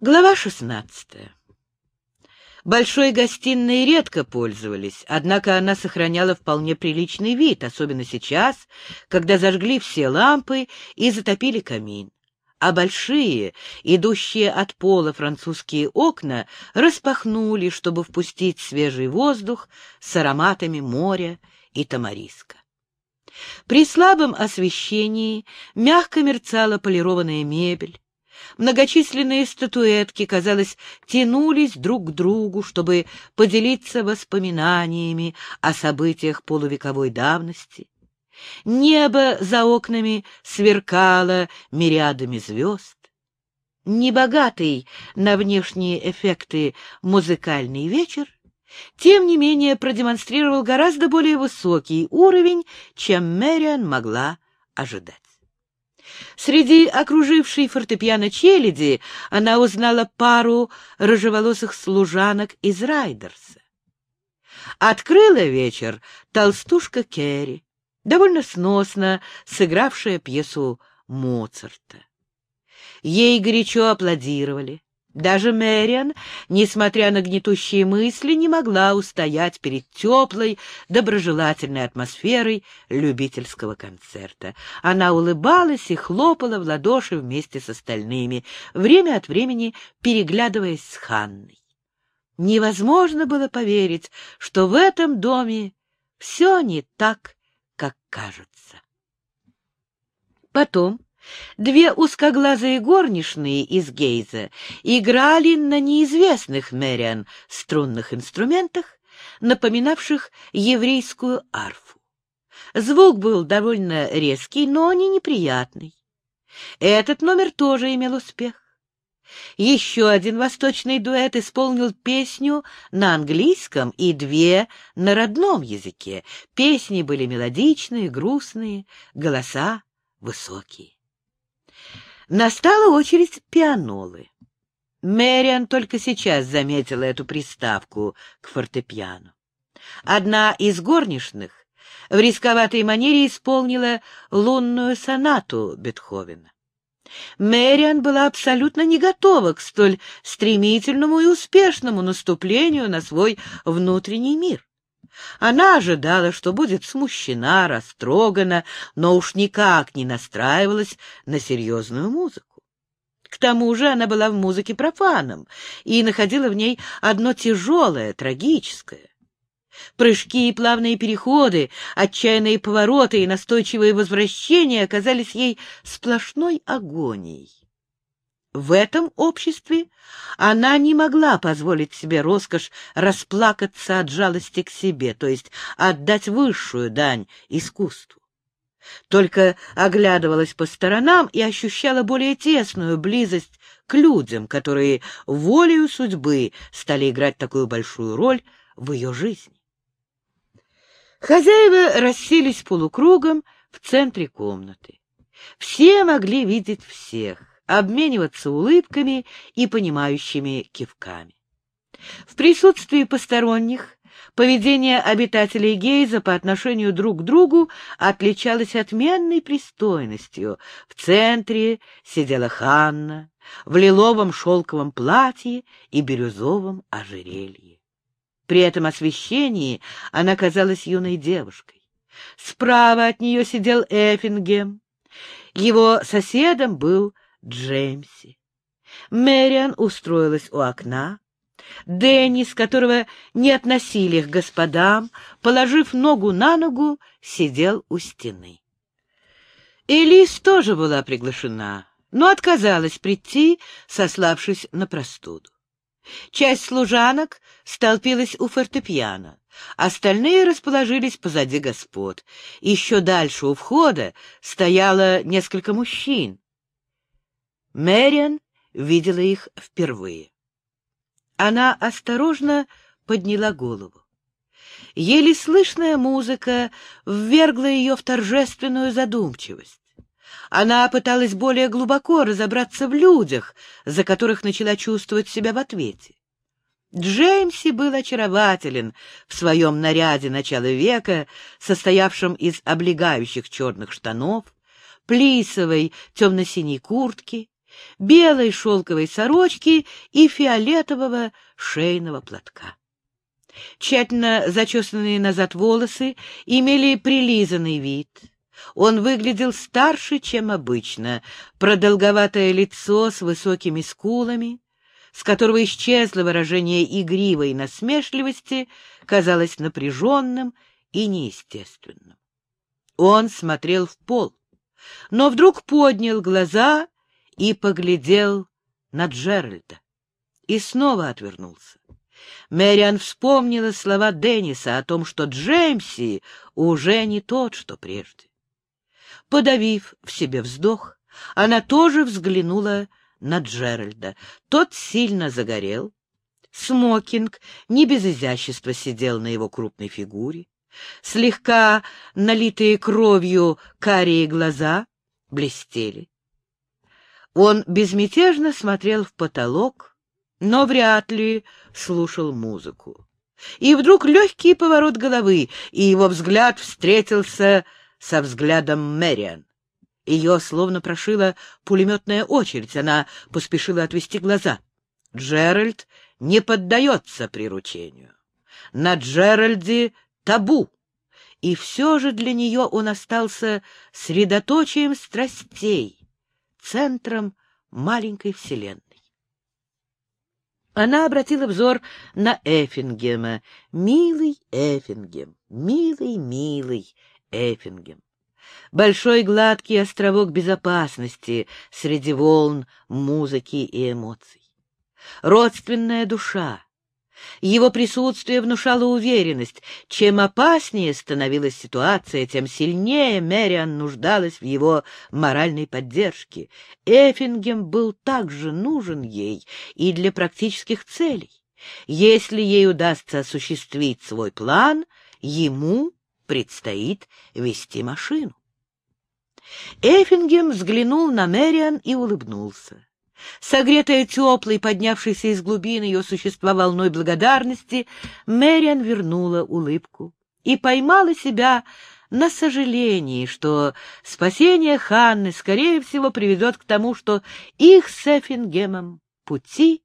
Глава шестнадцатая. Большой гостиной редко пользовались, однако она сохраняла вполне приличный вид, особенно сейчас, когда зажгли все лампы и затопили камин. А большие, идущие от пола французские окна распахнули, чтобы впустить свежий воздух с ароматами моря и тамариска. При слабом освещении мягко мерцала полированная мебель, Многочисленные статуэтки, казалось, тянулись друг к другу, чтобы поделиться воспоминаниями о событиях полувековой давности. Небо за окнами сверкало мириадами звезд. Небогатый на внешние эффекты музыкальный вечер, тем не менее продемонстрировал гораздо более высокий уровень, чем Мэриан могла ожидать. Среди окружившей фортепиано челяди она узнала пару рыжеволосых служанок из Райдерса. Открыла вечер толстушка Керри, довольно сносно сыгравшая пьесу Моцарта. Ей горячо аплодировали. Даже Мэриан, несмотря на гнетущие мысли, не могла устоять перед теплой, доброжелательной атмосферой любительского концерта. Она улыбалась и хлопала в ладоши вместе с остальными, время от времени переглядываясь с Ханной. Невозможно было поверить, что в этом доме все не так, как кажется. Потом Две узкоглазые горничные из Гейза играли на неизвестных Мэриан струнных инструментах, напоминавших еврейскую арфу. Звук был довольно резкий, но не неприятный. Этот номер тоже имел успех. Еще один восточный дуэт исполнил песню на английском и две на родном языке. Песни были мелодичные, грустные, голоса высокие. Настала очередь пианолы. Мэриан только сейчас заметила эту приставку к фортепиано. Одна из горничных в рисковатой манере исполнила лунную сонату Бетховена. Мэриан была абсолютно не готова к столь стремительному и успешному наступлению на свой внутренний мир. Она ожидала, что будет смущена, растрогана, но уж никак не настраивалась на серьезную музыку. К тому же она была в музыке профаном и находила в ней одно тяжелое, трагическое. Прыжки и плавные переходы, отчаянные повороты и настойчивые возвращения оказались ей сплошной агонией. В этом обществе она не могла позволить себе роскошь расплакаться от жалости к себе, то есть отдать высшую дань искусству. Только оглядывалась по сторонам и ощущала более тесную близость к людям, которые волею судьбы стали играть такую большую роль в ее жизни. Хозяева расселись полукругом в центре комнаты. Все могли видеть всех обмениваться улыбками и понимающими кивками. В присутствии посторонних поведение обитателей Гейза по отношению друг к другу отличалось отменной пристойностью. В центре сидела Ханна в лиловом шелковом платье и бирюзовом ожерелье. При этом освещении она казалась юной девушкой. Справа от нее сидел Эффингем. Его соседом был Джеймси. Мэриан устроилась у окна. Деннис, которого не относили к господам, положив ногу на ногу, сидел у стены. Элис тоже была приглашена, но отказалась прийти, сославшись на простуду. Часть служанок столпилась у фортепиано, остальные расположились позади господ. Еще дальше у входа стояло несколько мужчин. Мэриан видела их впервые. Она осторожно подняла голову. Еле слышная музыка ввергла ее в торжественную задумчивость. Она пыталась более глубоко разобраться в людях, за которых начала чувствовать себя в ответе. Джеймси был очарователен в своем наряде начала века, состоявшем из облегающих черных штанов, плисовой темно-синей куртки, белой шелковой сорочки и фиолетового шейного платка. Тщательно зачесанные назад волосы имели прилизанный вид. Он выглядел старше, чем обычно, продолговатое лицо с высокими скулами, с которого исчезло выражение игривой насмешливости, казалось напряженным и неестественным. Он смотрел в пол, но вдруг поднял глаза и поглядел на Джеральда. И снова отвернулся. Мэриан вспомнила слова Денниса о том, что Джеймси уже не тот, что прежде. Подавив в себе вздох, она тоже взглянула на Джеральда. Тот сильно загорел. Смокинг не без изящества сидел на его крупной фигуре. Слегка налитые кровью карие глаза блестели. Он безмятежно смотрел в потолок, но вряд ли слушал музыку. И вдруг легкий поворот головы, и его взгляд встретился со взглядом Мэриан. Ее словно прошила пулеметная очередь, она поспешила отвести глаза. Джеральд не поддается приручению. На Джеральде табу, и все же для нее он остался средоточием страстей, центром маленькой вселенной. Она обратила взор на Эффингема. «Милый Эффингем, милый, милый Эффингем». Большой гладкий островок безопасности среди волн, музыки и эмоций. Родственная душа, его присутствие внушало уверенность. Чем опаснее становилась ситуация, тем сильнее Мэриан нуждалась в его моральной поддержке. Эффингем был также нужен ей и для практических целей. Если ей удастся осуществить свой план, ему предстоит вести машину. Эффингем взглянул на Мэриан и улыбнулся. Согретая теплой, поднявшейся из глубин ее существа волной благодарности, Мэриан вернула улыбку и поймала себя на сожалении, что спасение Ханны, скорее всего, приведет к тому, что их с Эффингемом пути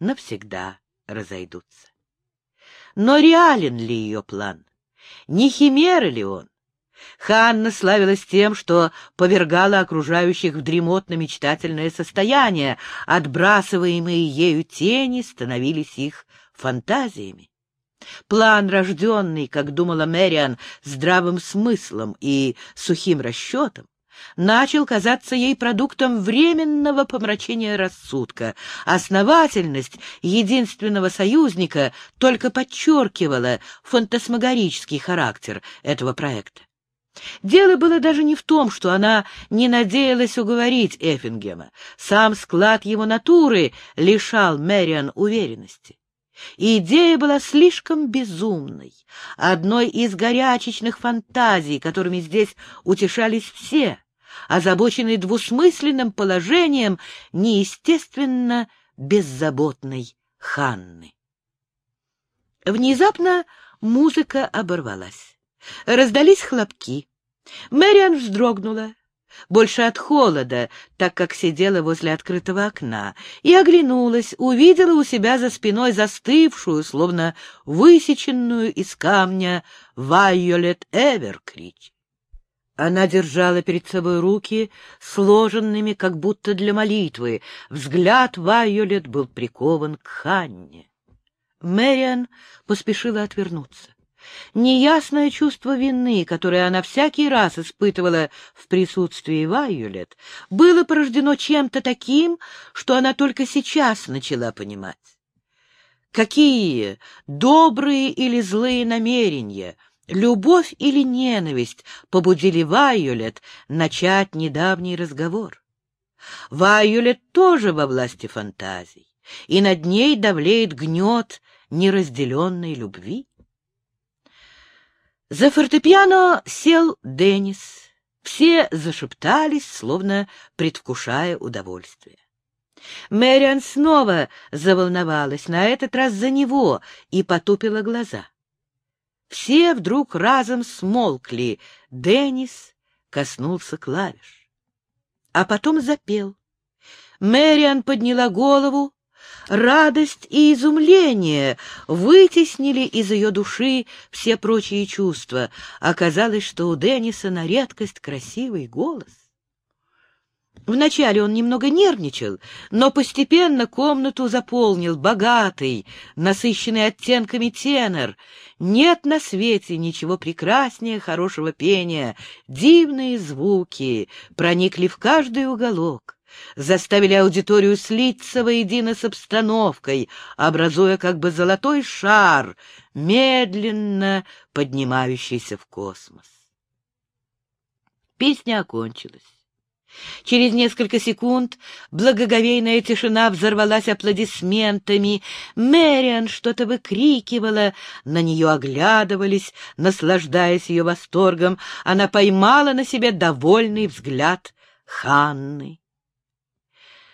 навсегда разойдутся. Но реален ли ее план? Не химера ли он? Ханна славилась тем, что повергала окружающих в дремотно-мечтательное состояние, отбрасываемые ею тени становились их фантазиями. План, рожденный, как думала Мэриан, здравым смыслом и сухим расчетом, начал казаться ей продуктом временного помрачения рассудка. Основательность единственного союзника только подчеркивала фантасмагорический характер этого проекта. Дело было даже не в том, что она не надеялась уговорить Эффингема. Сам склад его натуры лишал Мэриан уверенности. Идея была слишком безумной, одной из горячечных фантазий, которыми здесь утешались все, озабоченной двусмысленным положением неестественно беззаботной Ханны. Внезапно музыка оборвалась. Раздались хлопки. Мэриан вздрогнула, больше от холода, так как сидела возле открытого окна, и оглянулась, увидела у себя за спиной застывшую, словно высеченную из камня, Вайолет Эверкрич. Она держала перед собой руки, сложенными, как будто для молитвы. Взгляд Вайолет был прикован к Ханне. Мэриан поспешила отвернуться. Неясное чувство вины, которое она всякий раз испытывала в присутствии Вайолет, было порождено чем-то таким, что она только сейчас начала понимать. Какие добрые или злые намерения, любовь или ненависть побудили Вайолет начать недавний разговор? Вайолет тоже во власти фантазий, и над ней давлеет гнет неразделенной любви. За фортепиано сел Деннис. Все зашептались, словно предвкушая удовольствие. Мэриан снова заволновалась, на этот раз за него, и потупила глаза. Все вдруг разом смолкли. Деннис коснулся клавиш. А потом запел. Мэриан подняла голову. Радость и изумление вытеснили из ее души все прочие чувства. Оказалось, что у Денниса на редкость красивый голос. Вначале он немного нервничал, но постепенно комнату заполнил богатый, насыщенный оттенками тенор. Нет на свете ничего прекраснее хорошего пения. Дивные звуки проникли в каждый уголок, заставили аудиторию слиться воедино с обстановкой, образуя как бы золотой шар, медленно поднимающийся в космос. Песня окончилась. Через несколько секунд благоговейная тишина взорвалась аплодисментами. Мэриан что-то выкрикивала, на нее оглядывались, наслаждаясь ее восторгом. Она поймала на себе довольный взгляд Ханны.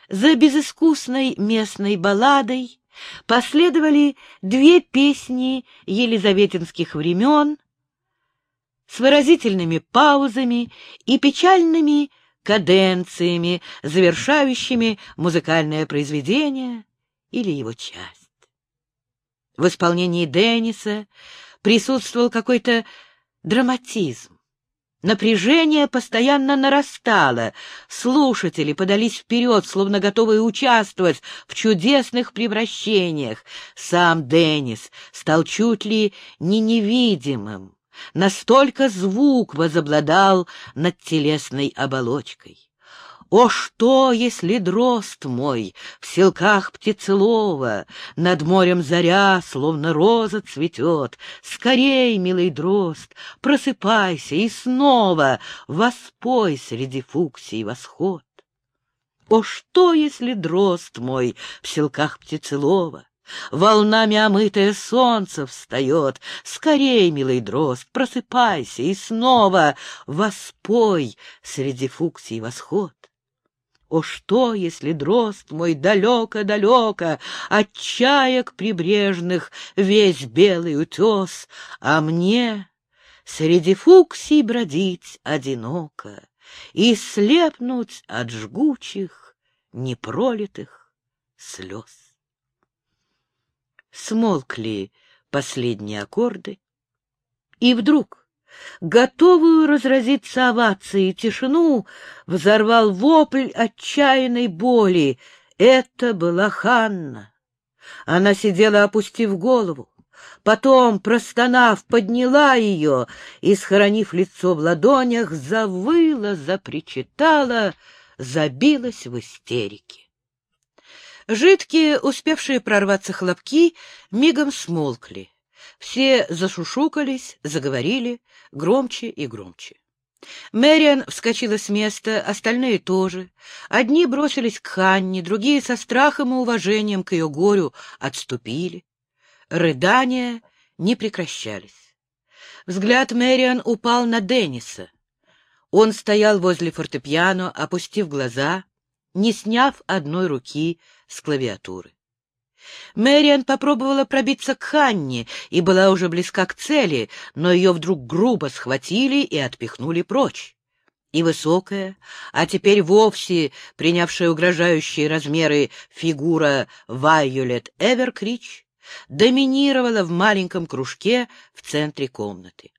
За безыскусной местной балладой последовали две песни елизаветинских времен с выразительными паузами и печальными каденциями, завершающими музыкальное произведение или его часть. В исполнении Денниса присутствовал какой-то драматизм. Напряжение постоянно нарастало, слушатели подались вперед, словно готовые участвовать в чудесных превращениях. Сам Деннис стал чуть ли не невидимым, Настолько звук возобладал над телесной оболочкой. О, что, если дрозд мой в селках птицелова, Над морем заря, словно роза, цветет? Скорей, милый дрозд, просыпайся и снова Воспой среди фуксий восход. О, что, если дрозд мой в селках птицелова, Волнами омытое солнце встает. Скорей, милый дрозд, просыпайся и снова воспой среди фуксий восход. О, что, если дрозд мой далеко-далеко От чаек прибрежных весь белый утес, А мне среди фуксий бродить одиноко И слепнуть от жгучих непролитых слез? Смолкли последние аккорды, и вдруг, готовую разразиться овацией тишину, взорвал вопль отчаянной боли. Это была Ханна. Она сидела, опустив голову. Потом, простонав, подняла ее и, схоронив лицо в ладонях, завыла, запричитала, забилась в истерике. Жидкие, успевшие прорваться хлопки, мигом смолкли. Все зашушукались, заговорили, громче и громче. Мэриан вскочила с места, остальные тоже. Одни бросились к Ханне, другие со страхом и уважением к ее горю отступили. Рыдания не прекращались. Взгляд Мэриан упал на Денниса. Он стоял возле фортепиано, опустив глаза, не сняв одной руки с клавиатуры. Мэриан попробовала пробиться к Ханне и была уже близка к цели, но ее вдруг грубо схватили и отпихнули прочь. И высокая, а теперь вовсе принявшая угрожающие размеры фигура Вайолет Эверкрич доминировала в маленьком кружке в центре комнаты.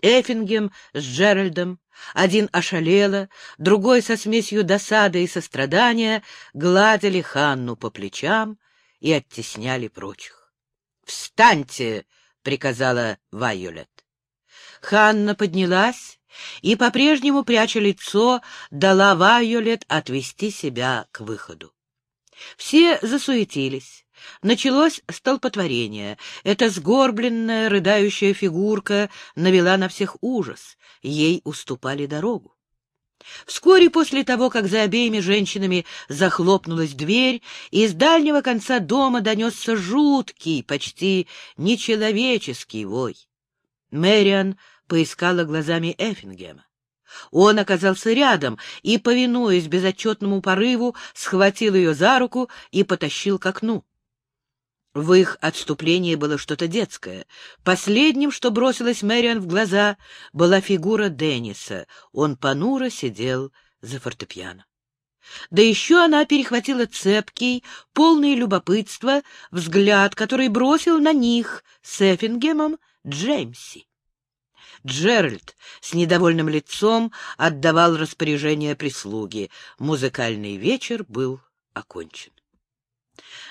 Эффингем с Джеральдом один ошалело, другой со смесью досады и сострадания гладили Ханну по плечам и оттесняли прочих. «Встаньте!» — приказала Вайолет. Ханна поднялась и, по-прежнему пряча лицо, дала Вайолет отвести себя к выходу. Все засуетились. Началось столпотворение. Эта сгорбленная, рыдающая фигурка навела на всех ужас. Ей уступали дорогу. Вскоре после того, как за обеими женщинами захлопнулась дверь, из дальнего конца дома донесся жуткий, почти нечеловеческий вой. Мэриан поискала глазами Эффингема. Он оказался рядом и, повинуясь безотчетному порыву, схватил ее за руку и потащил к окну. В их отступлении было что-то детское. Последним, что бросилось Мэриан в глаза, была фигура Денниса. Он понуро сидел за фортепиано. Да еще она перехватила цепкий, полный любопытства, взгляд, который бросил на них с Эффингемом Джеймси. Джеральд с недовольным лицом отдавал распоряжение прислуги. Музыкальный вечер был окончен.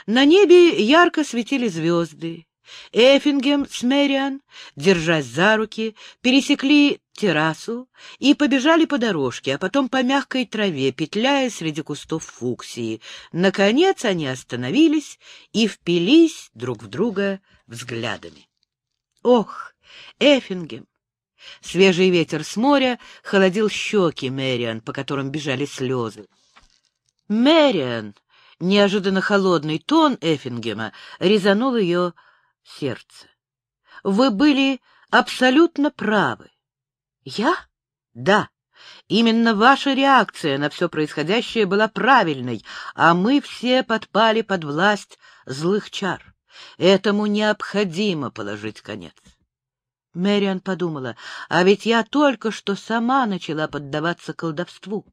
На небе ярко светили звезды. Эффингем с Мэриан, держась за руки, пересекли террасу и побежали по дорожке, а потом по мягкой траве, петляя среди кустов фуксии. Наконец они остановились и впились друг в друга взглядами. Ох, Эффингем! Свежий ветер с моря холодил щеки Мэриан, по которым бежали слезы. Мэриан! Неожиданно холодный тон Эффингема резанул ее сердце. Вы были абсолютно правы. Я? Да. Именно ваша реакция на все происходящее была правильной, а мы все подпали под власть злых чар. Этому необходимо положить конец. Мэриан подумала, а ведь я только что сама начала поддаваться колдовству.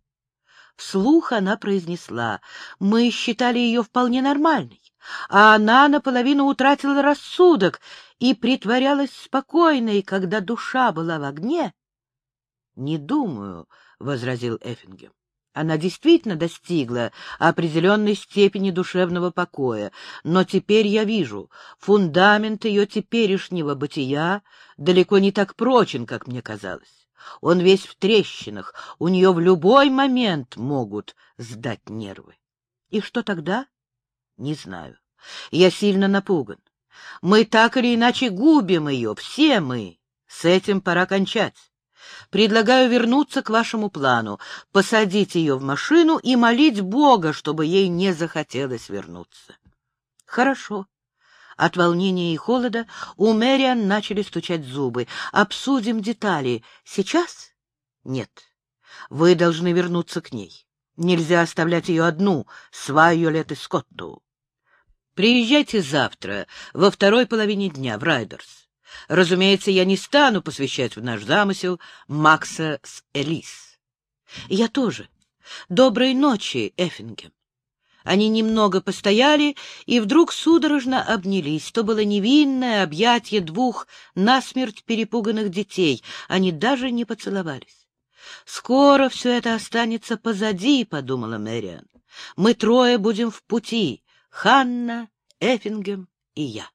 Вслух она произнесла, мы считали ее вполне нормальной, а она наполовину утратила рассудок и притворялась спокойной, когда душа была в огне. — Не думаю, — возразил Эффингем. Она действительно достигла определенной степени душевного покоя, но теперь я вижу, фундамент ее теперешнего бытия далеко не так прочен, как мне казалось. Он весь в трещинах, у нее в любой момент могут сдать нервы. И что тогда? Не знаю. Я сильно напуган. Мы так или иначе губим ее, все мы. С этим пора кончать. Предлагаю вернуться к вашему плану, посадить ее в машину и молить Бога, чтобы ей не захотелось вернуться. Хорошо. От волнения и холода у Мэриан начали стучать зубы. Обсудим детали. Сейчас? Нет. Вы должны вернуться к ней. Нельзя оставлять ее одну с Вайолет и Скотту. Приезжайте завтра, во второй половине дня, в Райдерс. Разумеется, я не стану посвящать в наш замысел Макса с Элис. Я тоже. Доброй ночи, Эффингем. Они немного постояли и вдруг судорожно обнялись. То было невинное объятие двух насмерть перепуганных детей. Они даже не поцеловались. «Скоро все это останется позади», — подумала Мэриан. «Мы трое будем в пути — Ханна, Эффингем и я».